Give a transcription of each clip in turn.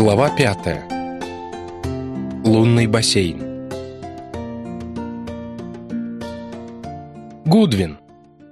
Глава пятая. Лунный бассейн. Гудвин.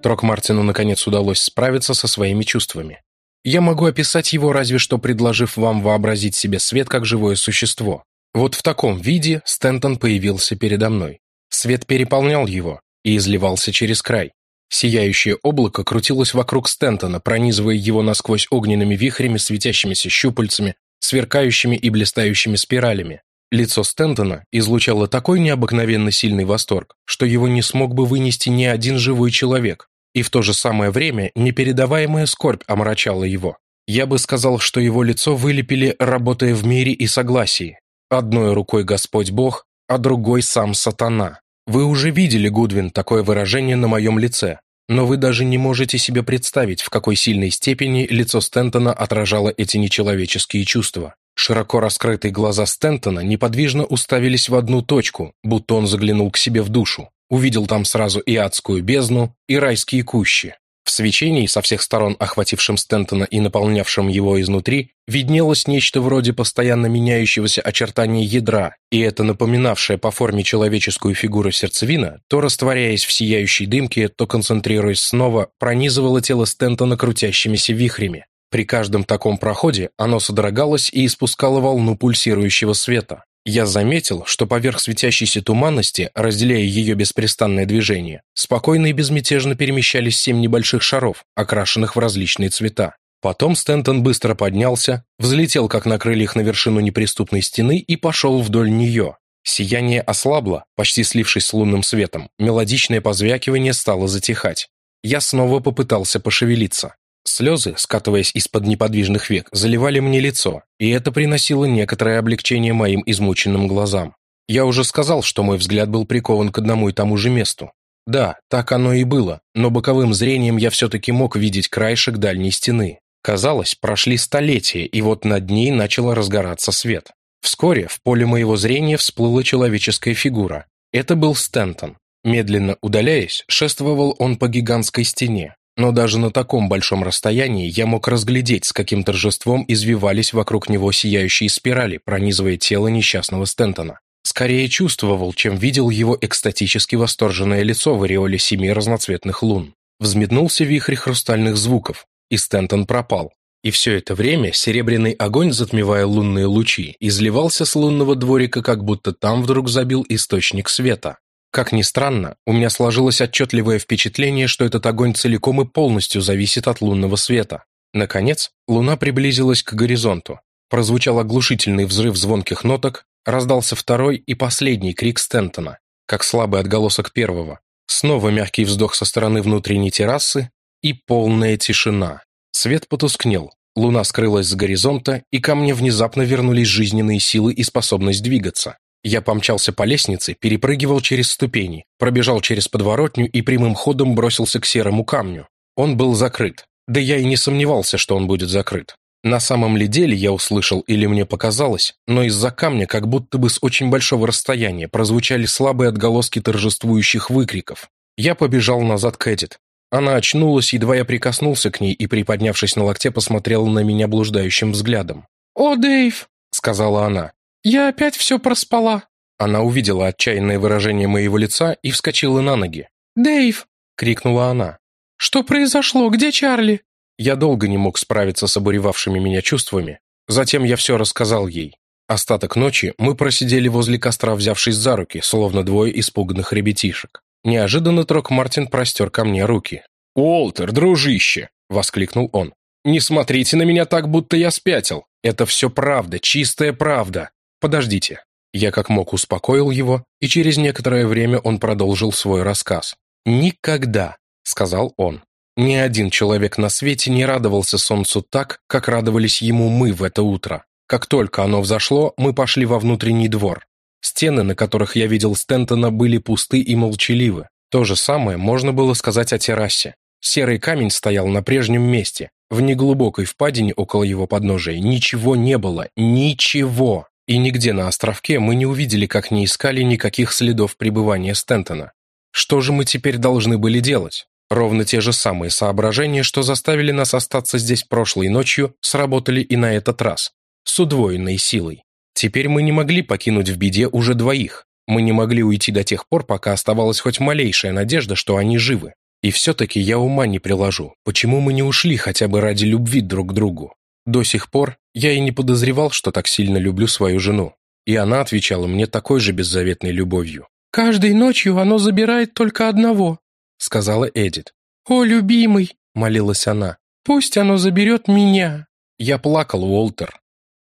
Трок Мартину наконец удалось справиться со своими чувствами. Я могу описать его, разве что предложив вам вообразить себе свет как живое существо. Вот в таком виде Стентон появился передо мной. Свет переполнял его и изливался через край. Сияющее облако крутилось вокруг Стентона, пронизывая его насквозь огненными вихрями, светящимися щупальцами, сверкающими и блистающими спиралями. Лицо Стентона излучало такой необыкновенно сильный восторг, что его не смог бы вынести ни один живой человек, и в то же самое время непередаваемая скорбь омрачала его. Я бы сказал, что его лицо вылепили, работая в мире и согласии. Одной рукой Господь Бог, а другой сам сатана. Вы уже видели, Гудвин, такое выражение на моем лице, но вы даже не можете себе представить, в какой сильной степени лицо Стентона отражало эти нечеловеческие чувства. Широко раскрытые глаза Стентона неподвижно уставились в одну точку, будто он заглянул к себе в душу. Увидел там сразу и адскую бездну, и райские кущи. В свечении, со всех сторон охватившем Стентона и наполнявшем его изнутри, виднелось нечто вроде постоянно меняющегося очертания ядра, и это напоминавшая по форме человеческую фигуру сердцевина, то растворяясь в сияющей дымке, то концентрируясь снова, пронизывало тело Стентона крутящимися вихрями. При каждом таком проходе оно содрогалось и испускало волну пульсирующего света. Я заметил, что поверх светящейся туманности, разделяя ее беспрестанное движение, спокойно и безмятежно перемещались семь небольших шаров, окрашенных в различные цвета. Потом Стентон быстро поднялся, взлетел как на крыльях на вершину неприступной стены и пошел вдоль нее. Сияние ослабло, почти слившись с лунным светом, мелодичное позвякивание стало затихать. Я снова попытался пошевелиться. Слезы, скатываясь из-под неподвижных век, заливали мне лицо, и это приносило некоторое облегчение моим измученным глазам. Я уже сказал, что мой взгляд был прикован к одному и тому же месту. Да, так оно и было, но боковым зрением я все-таки мог видеть краешек дальней стены. Казалось, прошли столетия, и вот над ней начал разгораться свет. Вскоре в поле моего зрения всплыла человеческая фигура. Это был Стентон. Медленно удаляясь, шествовал он по гигантской стене. Но даже на таком большом расстоянии я мог разглядеть, с каким торжеством извивались вокруг него сияющие спирали, пронизывая тело несчастного Стентона. Скорее чувствовал, чем видел его экстатически восторженное лицо в ореоле семи разноцветных лун. Взметнулся вихрь хрустальных звуков, и Стентон пропал. И все это время серебряный огонь, затмевая лунные лучи, изливался с лунного дворика, как будто там вдруг забил источник света. Как ни странно, у меня сложилось отчетливое впечатление, что этот огонь целиком и полностью зависит от лунного света. Наконец, луна приблизилась к горизонту. Прозвучал оглушительный взрыв звонких ноток, раздался второй и последний крик Стентона, как слабый отголосок первого. Снова мягкий вздох со стороны внутренней террасы и полная тишина. Свет потускнел, луна скрылась с горизонта, и ко мне внезапно вернулись жизненные силы и способность двигаться. Я помчался по лестнице, перепрыгивал через ступени, пробежал через подворотню и прямым ходом бросился к серому камню. Он был закрыт. Да я и не сомневался, что он будет закрыт. На самом ли деле я услышал или мне показалось, но из-за камня как будто бы с очень большого расстояния прозвучали слабые отголоски торжествующих выкриков. Я побежал назад к Эдит. Она очнулась, едва я прикоснулся к ней и, приподнявшись на локте, посмотрела на меня блуждающим взглядом. «О, Дэйв!» — сказала она. «Я опять все проспала». Она увидела отчаянное выражение моего лица и вскочила на ноги. «Дэйв!» — крикнула она. «Что произошло? Где Чарли?» Я долго не мог справиться с обуревавшими меня чувствами. Затем я все рассказал ей. Остаток ночи мы просидели возле костра, взявшись за руки, словно двое испуганных ребятишек. Неожиданно Трок Мартин простер ко мне руки. «Уолтер, дружище!» — воскликнул он. «Не смотрите на меня так, будто я спятил. Это все правда, чистая правда. «Подождите». Я как мог успокоил его, и через некоторое время он продолжил свой рассказ. «Никогда», — сказал он, — «ни один человек на свете не радовался солнцу так, как радовались ему мы в это утро. Как только оно взошло, мы пошли во внутренний двор. Стены, на которых я видел Стентона, были пусты и молчаливы. То же самое можно было сказать о террасе. Серый камень стоял на прежнем месте. В неглубокой впадине около его подножия ничего не было. Ничего. И нигде на островке мы не увидели, как не искали никаких следов пребывания Стентона. Что же мы теперь должны были делать? Ровно те же самые соображения, что заставили нас остаться здесь прошлой ночью, сработали и на этот раз. с удвоенной силой. Теперь мы не могли покинуть в беде уже двоих. Мы не могли уйти до тех пор, пока оставалась хоть малейшая надежда, что они живы. И все-таки я ума не приложу, почему мы не ушли хотя бы ради любви друг к другу. До сих пор я и не подозревал, что так сильно люблю свою жену. И она отвечала мне такой же беззаветной любовью. «Каждой ночью оно забирает только одного», — сказала Эдит. «О, любимый!» — молилась она. «Пусть оно заберет меня!» Я плакал, Уолтер.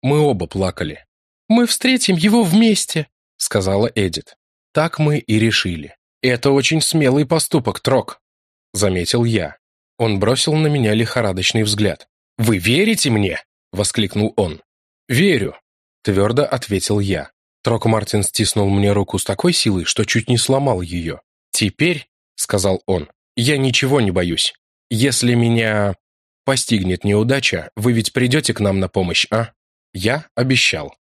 Мы оба плакали. «Мы встретим его вместе», — сказала Эдит. Так мы и решили. «Это очень смелый поступок, Трок», — заметил я. Он бросил на меня лихорадочный взгляд. «Вы верите мне?» — воскликнул он. «Верю», Твердо ответил я. Трок Мартин стиснул мне руку с такой силой, что чуть не сломал ее. «Теперь», — сказал он, — «я ничего не боюсь. Если меня постигнет неудача, вы ведь придете к нам на помощь, а?» Я обещал.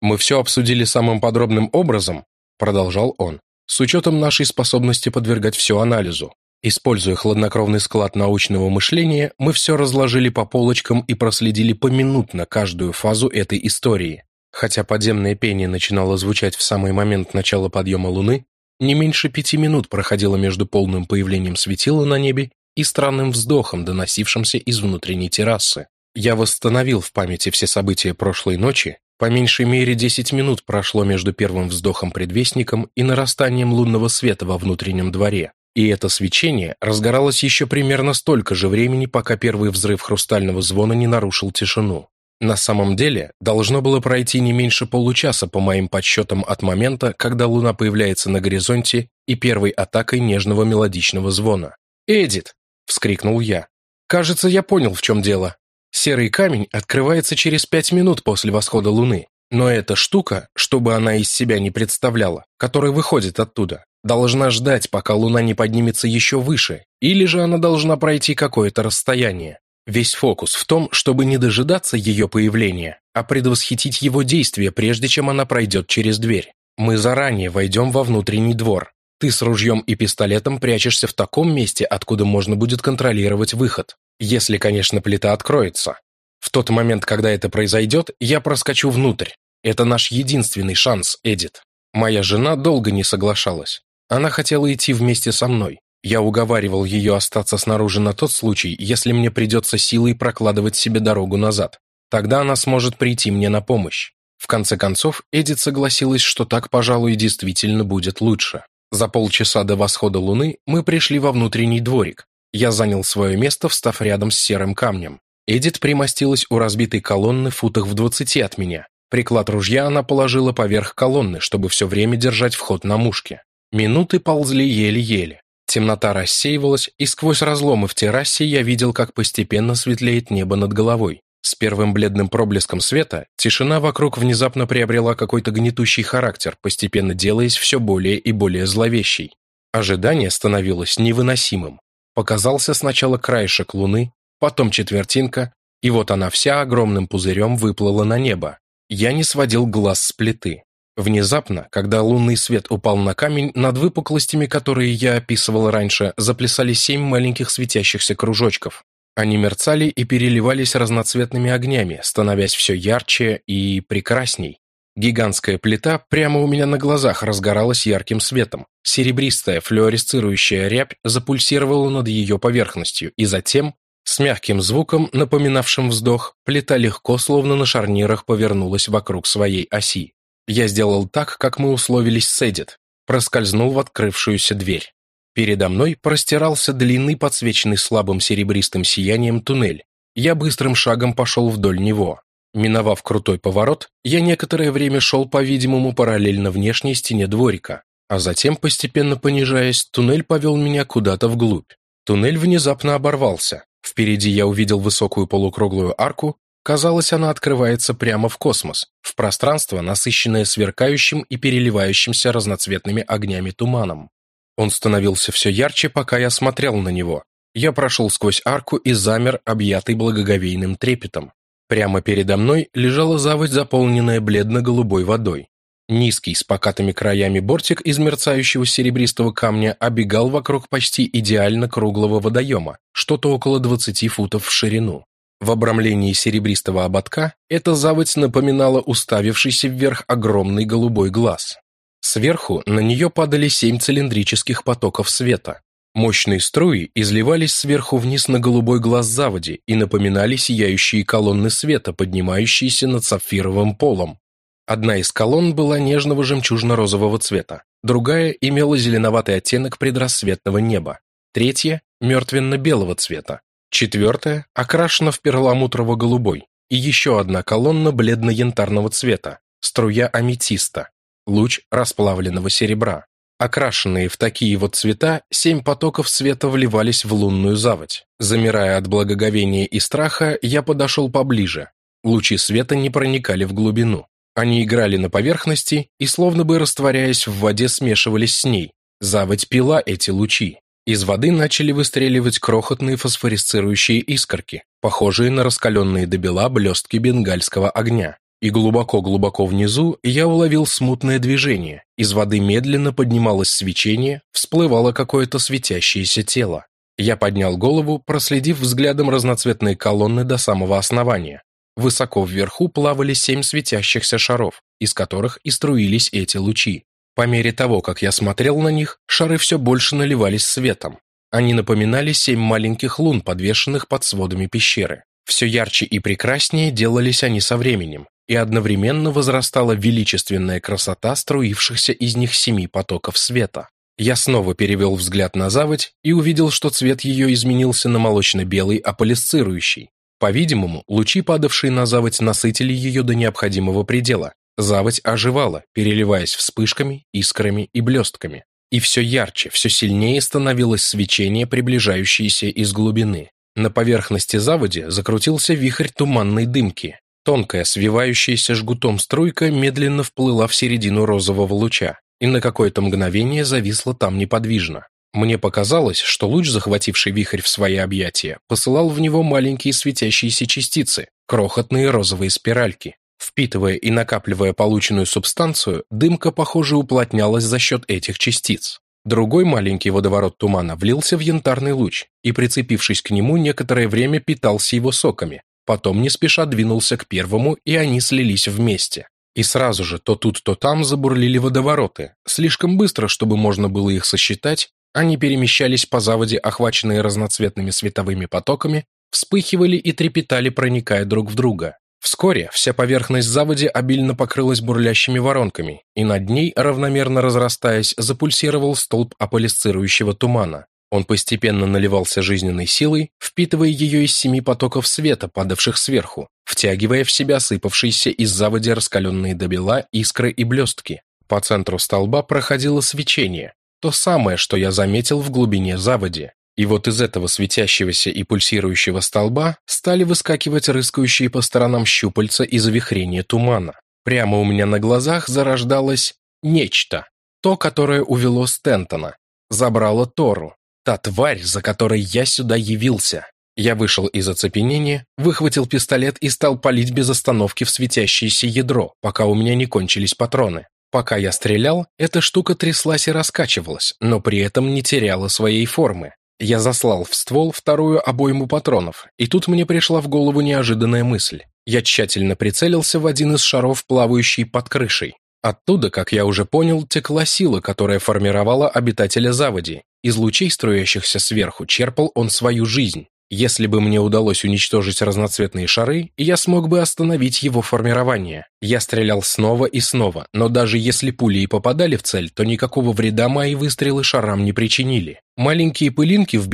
«Мы все обсудили самым подробным образом», — продолжал он, «с учетом нашей способности подвергать все анализу. Используя хладнокровный склад научного мышления, мы все разложили по полочкам и проследили поминутно каждую фазу этой истории. Хотя подземное пение начинало звучать в самый момент начала подъема Луны, не меньше пяти минут проходило между полным появлением светила на небе и странным вздохом, доносившимся из внутренней террасы. Я восстановил в памяти все события прошлой ночи, по меньшей мере 10 минут прошло между первым вздохом-предвестником и нарастанием лунного света во внутреннем дворе, и это свечение разгоралось еще примерно столько же времени, пока первый взрыв хрустального звона не нарушил тишину. На самом деле, должно было пройти не меньше получаса по моим подсчетам от момента, когда луна появляется на горизонте и первой атакой нежного мелодичного звона. «Эдит!» — вскрикнул я. «Кажется, я понял, в чем дело. Серый камень открывается через пять минут после восхода луны. Но эта штука, чтобы она из себя не представляла, которая выходит оттуда, должна ждать, пока луна не поднимется еще выше, или же она должна пройти какое-то расстояние. Весь фокус в том, чтобы не дожидаться ее появления, а предвосхитить его действия, прежде чем она пройдет через дверь. Мы заранее войдем во внутренний двор. Ты с ружьем и пистолетом прячешься в таком месте, откуда можно будет контролировать выход. Если, конечно, плита откроется. В тот момент, когда это произойдет, я проскочу внутрь. Это наш единственный шанс, Эдит. Моя жена долго не соглашалась. Она хотела идти вместе со мной. Я уговаривал ее остаться снаружи на тот случай, если мне придется силой прокладывать себе дорогу назад. Тогда она сможет прийти мне на помощь. В конце концов, Эдит согласилась, что так, пожалуй, действительно будет лучше. За полчаса до восхода луны мы пришли во внутренний дворик. Я занял свое место, встав рядом с серым камнем. Эдит примостилась у разбитой колонны футах в двадцати от меня. Приклад ружья она положила поверх колонны, чтобы все время держать вход на мушке. Минуты ползли еле-еле. Темнота рассеивалась, и сквозь разломы в террасе я видел, как постепенно светлеет небо над головой. С первым бледным проблеском света тишина вокруг внезапно приобрела какой-то гнетущий характер, постепенно делаясь все более и более зловещей. Ожидание становилось невыносимым. Показался сначала краешек луны, потом четвертинка, и вот она вся огромным пузырем выплыла на небо. Я не сводил глаз с плиты. Внезапно, когда лунный свет упал на камень, над выпуклостями, которые я описывал раньше, заплясали семь маленьких светящихся кружочков. Они мерцали и переливались разноцветными огнями, становясь все ярче и прекрасней. Гигантская плита прямо у меня на глазах разгоралась ярким светом. Серебристая флуоресцирующая рябь запульсировала над ее поверхностью, и затем, с мягким звуком, напоминавшим вздох, плита легко, словно на шарнирах, повернулась вокруг своей оси. Я сделал так, как мы условились с Эдит. Проскользнул в открывшуюся дверь. Передо мной простирался длинный, подсвеченный слабым серебристым сиянием туннель. Я быстрым шагом пошел вдоль него. Миновав крутой поворот, я некоторое время шел, по-видимому, параллельно внешней стене дворика, а затем, постепенно понижаясь, туннель повел меня куда-то вглубь. Туннель внезапно оборвался. Впереди я увидел высокую полукруглую арку, Казалось, она открывается прямо в космос, в пространство, насыщенное сверкающим и переливающимся разноцветными огнями туманом. Он становился все ярче, пока я смотрел на него. Я прошел сквозь арку и замер, объятый благоговейным трепетом. Прямо передо мной лежала заводь, заполненная бледно-голубой водой. Низкий, с покатыми краями бортик из мерцающего серебристого камня обегал вокруг почти идеально круглого водоема, что-то около 20 футов в ширину. В обрамлении серебристого ободка эта заводь напоминала уставившийся вверх огромный голубой глаз. Сверху на нее падали семь цилиндрических потоков света. Мощные струи изливались сверху вниз на голубой глаз заводи и напоминали сияющие колонны света, поднимающиеся над сапфировым полом. Одна из колонн была нежного жемчужно-розового цвета, другая имела зеленоватый оттенок предрассветного неба, третья – мертвенно-белого цвета, четвертая окрашена в перламутрово-голубой, и еще одна колонна бледно-янтарного цвета, струя аметиста, луч расплавленного серебра. Окрашенные в такие вот цвета, семь потоков света вливались в лунную заводь. Замирая от благоговения и страха, я подошел поближе. Лучи света не проникали в глубину. Они играли на поверхности и, словно бы растворяясь в воде, смешивались с ней. Заводь пила эти лучи. Из воды начали выстреливать крохотные фосфорисцирующие искорки, похожие на раскаленные до бела блестки бенгальского огня. И глубоко-глубоко внизу я уловил смутное движение. Из воды медленно поднималось свечение, всплывало какое-то светящееся тело. Я поднял голову, проследив взглядом разноцветные колонны до самого основания. Высоко вверху плавали семь светящихся шаров, из которых и струились эти лучи. По мере того, как я смотрел на них, шары все больше наливались светом. Они напоминали семь маленьких лун, подвешенных под сводами пещеры. Все ярче и прекраснее делались они со временем, и одновременно возрастала величественная красота струившихся из них семи потоков света. Я снова перевел взгляд на заводь и увидел, что цвет ее изменился на молочно-белый аполисцирующий. По-видимому, лучи, падавшие на заводь, насытили ее до необходимого предела, Заводь оживала, переливаясь вспышками, искрами и блестками. И все ярче, все сильнее становилось свечение, приближающееся из глубины. На поверхности заводи закрутился вихрь туманной дымки. Тонкая, свивающаяся жгутом струйка медленно вплыла в середину розового луча и на какое-то мгновение зависла там неподвижно. Мне показалось, что луч, захвативший вихрь в свои объятия, посылал в него маленькие светящиеся частицы, крохотные розовые спиральки. Впитывая и накапливая полученную субстанцию, дымка, похоже, уплотнялась за счет этих частиц. Другой маленький водоворот тумана влился в янтарный луч и, прицепившись к нему, некоторое время питался его соками, потом не спеша двинулся к первому, и они слились вместе. И сразу же то тут, то там забурлили водовороты. Слишком быстро, чтобы можно было их сосчитать, они перемещались по заводе, охваченные разноцветными световыми потоками, вспыхивали и трепетали, проникая друг в друга. Вскоре вся поверхность заводи обильно покрылась бурлящими воронками, и над ней, равномерно разрастаясь, запульсировал столб аполисцирующего тумана. Он постепенно наливался жизненной силой, впитывая ее из семи потоков света, падавших сверху, втягивая в себя сыпавшиеся из заводи раскаленные до бела искры и блестки. По центру столба проходило свечение, то самое, что я заметил в глубине заводи. И вот из этого светящегося и пульсирующего столба стали выскакивать рыскающие по сторонам щупальца и завихрения тумана. Прямо у меня на глазах зарождалось нечто. То, которое увело Стентона. Забрало Тору. Та тварь, за которой я сюда явился. Я вышел из оцепенения, выхватил пистолет и стал палить без остановки в светящееся ядро, пока у меня не кончились патроны. Пока я стрелял, эта штука тряслась и раскачивалась, но при этом не теряла своей формы. Я заслал в ствол вторую обойму патронов, и тут мне пришла в голову неожиданная мысль. Я тщательно прицелился в один из шаров, плавающий под крышей. Оттуда, как я уже понял, текла сила, которая формировала обитателя заводи. Из лучей, струящихся сверху, черпал он свою жизнь. Если бы мне удалось уничтожить разноцветные шары, я смог бы остановить его формирование. Я стрелял снова и снова, но даже если пули и попадали в цель, то никакого вреда мои выстрелы шарам не причинили. Маленькие пылинки в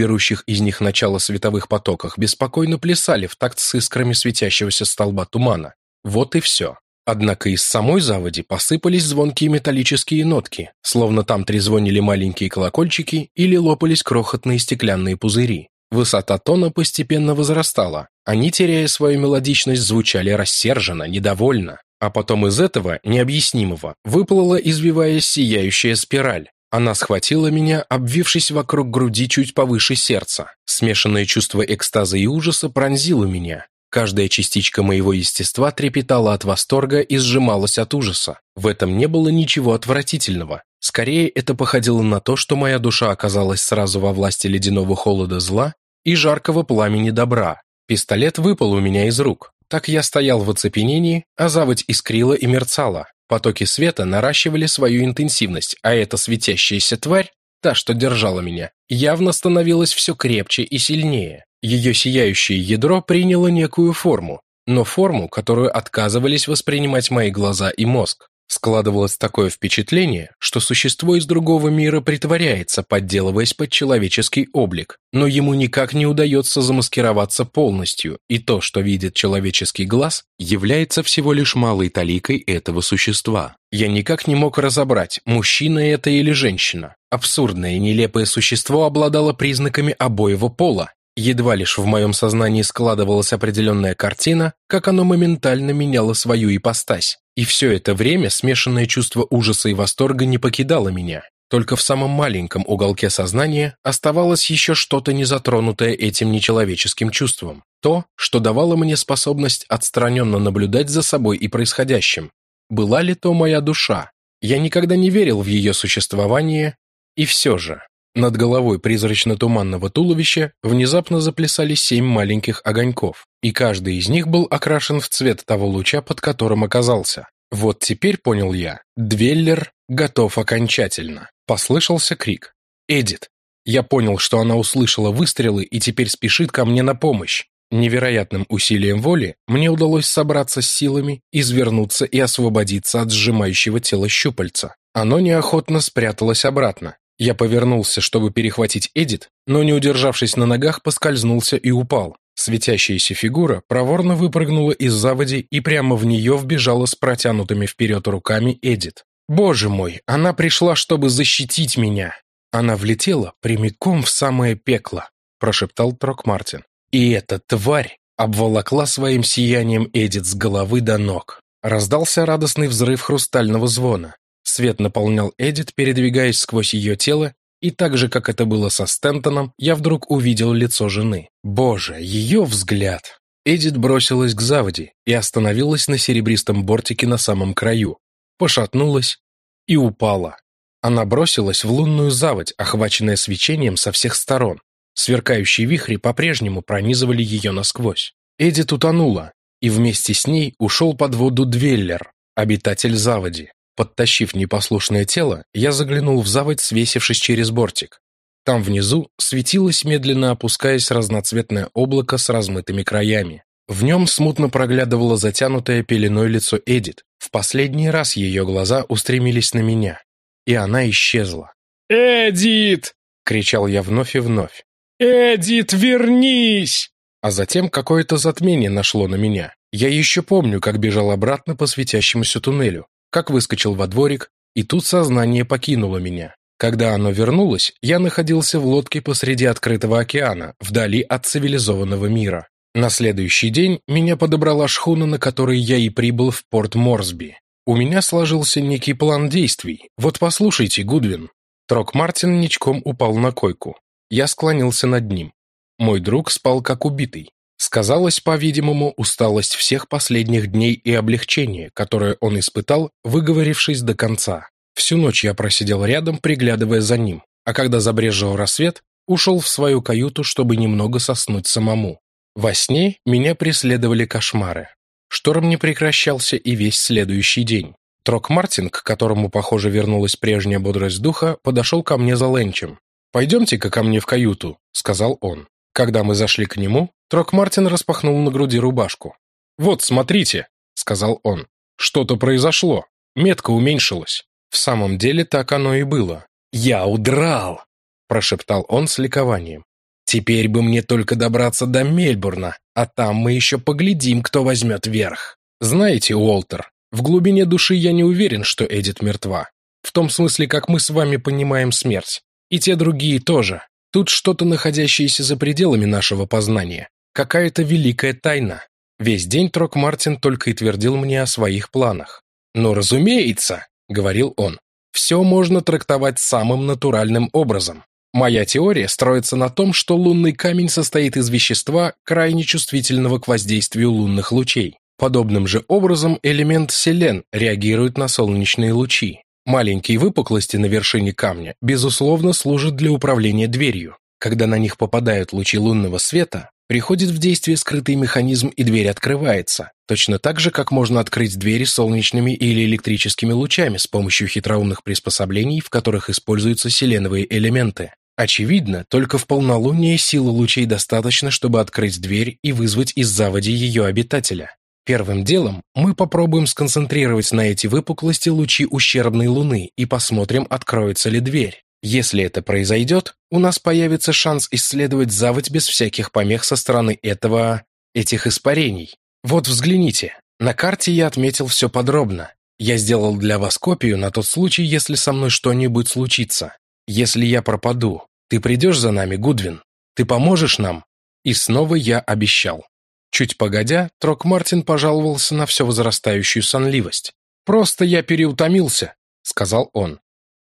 из них начало световых потоках беспокойно плясали в такт с искрами светящегося столба тумана. Вот и все. Однако из самой заводи посыпались звонкие металлические нотки, словно там трезвонили маленькие колокольчики или лопались крохотные стеклянные пузыри. Высота тона постепенно возрастала. Они, теряя свою мелодичность, звучали рассерженно, недовольно. А потом из этого, необъяснимого, выплыла, извиваясь, сияющая спираль. Она схватила меня, обвившись вокруг груди чуть повыше сердца. Смешанное чувство экстаза и ужаса пронзило меня. Каждая частичка моего естества трепетала от восторга и сжималась от ужаса. В этом не было ничего отвратительного. Скорее, это походило на то, что моя душа оказалась сразу во власти ледяного холода зла и жаркого пламени добра. Пистолет выпал у меня из рук. Так я стоял в оцепенении, а заводь искрила и мерцала. Потоки света наращивали свою интенсивность, а эта светящаяся тварь, та, что держала меня, явно становилась все крепче и сильнее. Ее сияющее ядро приняло некую форму, но форму, которую отказывались воспринимать мои глаза и мозг. Складывалось такое впечатление, что существо из другого мира притворяется, подделываясь под человеческий облик, но ему никак не удается замаскироваться полностью, и то, что видит человеческий глаз, является всего лишь малой таликой этого существа. Я никак не мог разобрать, мужчина это или женщина. Абсурдное и нелепое существо обладало признаками обоего пола, Едва лишь в моем сознании складывалась определенная картина, как оно моментально меняло свою ипостась. И все это время смешанное чувство ужаса и восторга не покидало меня. Только в самом маленьком уголке сознания оставалось еще что-то незатронутое этим нечеловеческим чувством. То, что давало мне способность отстраненно наблюдать за собой и происходящим. Была ли то моя душа? Я никогда не верил в ее существование, и все же. Над головой призрачно-туманного туловища внезапно заплясали семь маленьких огоньков, и каждый из них был окрашен в цвет того луча, под которым оказался. Вот теперь понял я, Двеллер готов окончательно. Послышался крик. «Эдит!» Я понял, что она услышала выстрелы и теперь спешит ко мне на помощь. Невероятным усилием воли мне удалось собраться с силами, извернуться и освободиться от сжимающего тела щупальца. Оно неохотно спряталось обратно, я повернулся, чтобы перехватить Эдит, но, не удержавшись на ногах, поскользнулся и упал. Светящаяся фигура проворно выпрыгнула из заводи и прямо в нее вбежала с протянутыми вперед руками Эдит. «Боже мой, она пришла, чтобы защитить меня!» Она влетела прямиком в самое пекло, прошептал Трок Мартин. И эта тварь обволокла своим сиянием Эдит с головы до ног. Раздался радостный взрыв хрустального звона. Свет наполнял Эдит, передвигаясь сквозь ее тело, и так же, как это было со Стентоном, я вдруг увидел лицо жены. Боже, ее взгляд! Эдит бросилась к заводе и остановилась на серебристом бортике на самом краю, пошатнулась и упала. Она бросилась в лунную заводь, охваченная свечением со всех сторон. Сверкающие вихри по-прежнему пронизывали ее насквозь. Эдит утонула, и вместе с ней ушел под воду Двеллер, обитатель заводи. Подтащив непослушное тело, я заглянул в заводь, свесившись через бортик. Там внизу светилось, медленно опускаясь, разноцветное облако с размытыми краями. В нем смутно проглядывало затянутое пеленой лицо Эдит. В последний раз ее глаза устремились на меня, и она исчезла. «Эдит!» — кричал я вновь и вновь. «Эдит, вернись!» А затем какое-то затмение нашло на меня. Я еще помню, как бежал обратно по светящемуся туннелю как выскочил во дворик, и тут сознание покинуло меня. Когда оно вернулось, я находился в лодке посреди открытого океана, вдали от цивилизованного мира. На следующий день меня подобрала шхуна, на которой я и прибыл в порт Морсби. У меня сложился некий план действий. Вот послушайте, Гудвин. Трок Мартин ничком упал на койку. Я склонился над ним. Мой друг спал как убитый. Сказалась, по-видимому, усталость всех последних дней и облегчение, которое он испытал, выговорившись до конца. Всю ночь я просидел рядом, приглядывая за ним, а когда забрежил рассвет, ушел в свою каюту, чтобы немного соснуть самому. Во сне меня преследовали кошмары. Шторм не прекращался и весь следующий день. Трок Мартин, к которому, похоже, вернулась прежняя бодрость духа, подошел ко мне за ленчем. «Пойдемте-ка ко мне в каюту», — сказал он. Когда мы зашли к нему, Трок Мартин распахнул на груди рубашку. «Вот, смотрите», — сказал он. «Что-то произошло. Метка уменьшилась». В самом деле так оно и было. «Я удрал!» — прошептал он с ликованием. «Теперь бы мне только добраться до Мельбурна, а там мы еще поглядим, кто возьмет верх. Знаете, Уолтер, в глубине души я не уверен, что Эдит мертва. В том смысле, как мы с вами понимаем смерть. И те другие тоже. Тут что-то, находящееся за пределами нашего познания. Какая-то великая тайна. Весь день Трок Мартин только и твердил мне о своих планах. «Но разумеется», — говорил он, — «все можно трактовать самым натуральным образом. Моя теория строится на том, что лунный камень состоит из вещества, крайне чувствительного к воздействию лунных лучей. Подобным же образом элемент селен реагирует на солнечные лучи. Маленькие выпуклости на вершине камня, безусловно, служат для управления дверью. Когда на них попадают лучи лунного света, Приходит в действие скрытый механизм, и дверь открывается. Точно так же, как можно открыть двери солнечными или электрическими лучами с помощью хитроумных приспособлений, в которых используются селеновые элементы. Очевидно, только в полнолуние силы лучей достаточно, чтобы открыть дверь и вызвать из заводи ее обитателя. Первым делом мы попробуем сконцентрировать на эти выпуклости лучи ущербной Луны и посмотрим, откроется ли дверь. Если это произойдет, у нас появится шанс исследовать заводь без всяких помех со стороны этого... этих испарений. Вот взгляните. На карте я отметил все подробно. Я сделал для вас копию на тот случай, если со мной что-нибудь случится. Если я пропаду, ты придешь за нами, Гудвин? Ты поможешь нам?» И снова я обещал. Чуть погодя, Трок Мартин пожаловался на все возрастающую сонливость. «Просто я переутомился», — сказал он.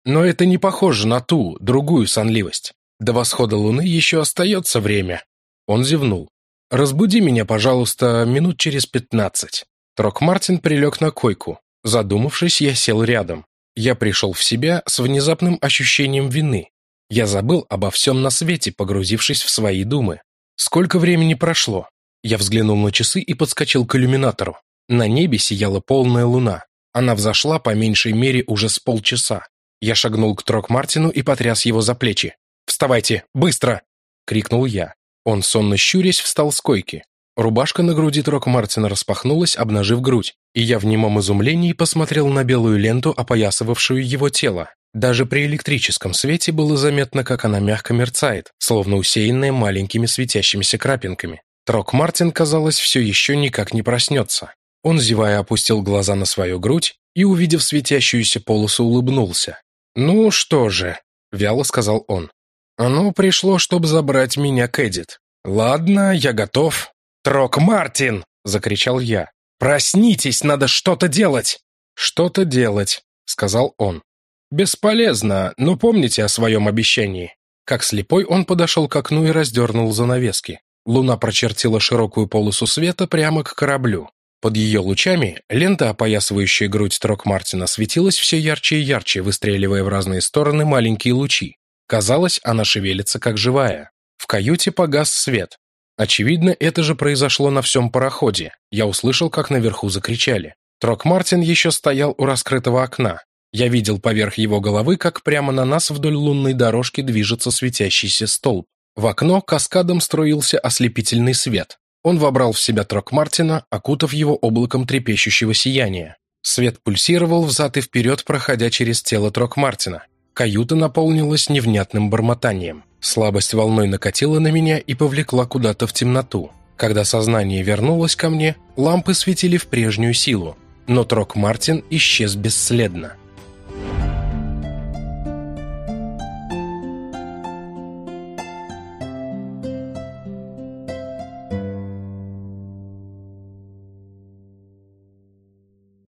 Но это не похоже на ту, другую сонливость. До восхода луны еще остается время. Он зевнул. «Разбуди меня, пожалуйста, минут через пятнадцать». Трок Мартин прилег на койку. Задумавшись, я сел рядом. Я пришел в себя с внезапным ощущением вины. Я забыл обо всем на свете, погрузившись в свои думы. Сколько времени прошло? Я взглянул на часы и подскочил к иллюминатору. На небе сияла полная луна. Она взошла по меньшей мере уже с полчаса. Я шагнул к Трок Мартину и потряс его за плечи. «Вставайте! Быстро!» — крикнул я. Он, сонно щурясь, встал с койки. Рубашка на груди Трок Мартина распахнулась, обнажив грудь, и я в немом изумлении посмотрел на белую ленту, опоясывавшую его тело. Даже при электрическом свете было заметно, как она мягко мерцает, словно усеянная маленькими светящимися крапинками. Трок Мартин, казалось, все еще никак не проснется. Он, зевая, опустил глаза на свою грудь и, увидев светящуюся полосу, улыбнулся. «Ну что же», — вяло сказал он, — «оно пришло, чтобы забрать меня к Эдит. Ладно, я готов». «Трок Мартин!» — закричал я. «Проснитесь, надо что-то делать!» «Что-то делать», — сказал он. «Бесполезно, но помните о своем обещании». Как слепой он подошел к окну и раздернул занавески. Луна прочертила широкую полосу света прямо к кораблю. Под ее лучами лента, опоясывающая грудь Трок Мартина, светилась все ярче и ярче, выстреливая в разные стороны маленькие лучи. Казалось, она шевелится как живая. В каюте погас свет. Очевидно, это же произошло на всем пароходе. Я услышал, как наверху закричали. Трок Мартин еще стоял у раскрытого окна. Я видел поверх его головы, как прямо на нас вдоль лунной дорожки движется светящийся столб. В окно каскадом струился ослепительный свет. Он вобрал в себя трок Мартина, окутав его облаком трепещущего сияния. Свет пульсировал взад и вперед, проходя через тело трок Мартина. Каюта наполнилась невнятным бормотанием. Слабость волной накатила на меня и повлекла куда-то в темноту. Когда сознание вернулось ко мне, лампы светили в прежнюю силу, но трок Мартин исчез бесследно.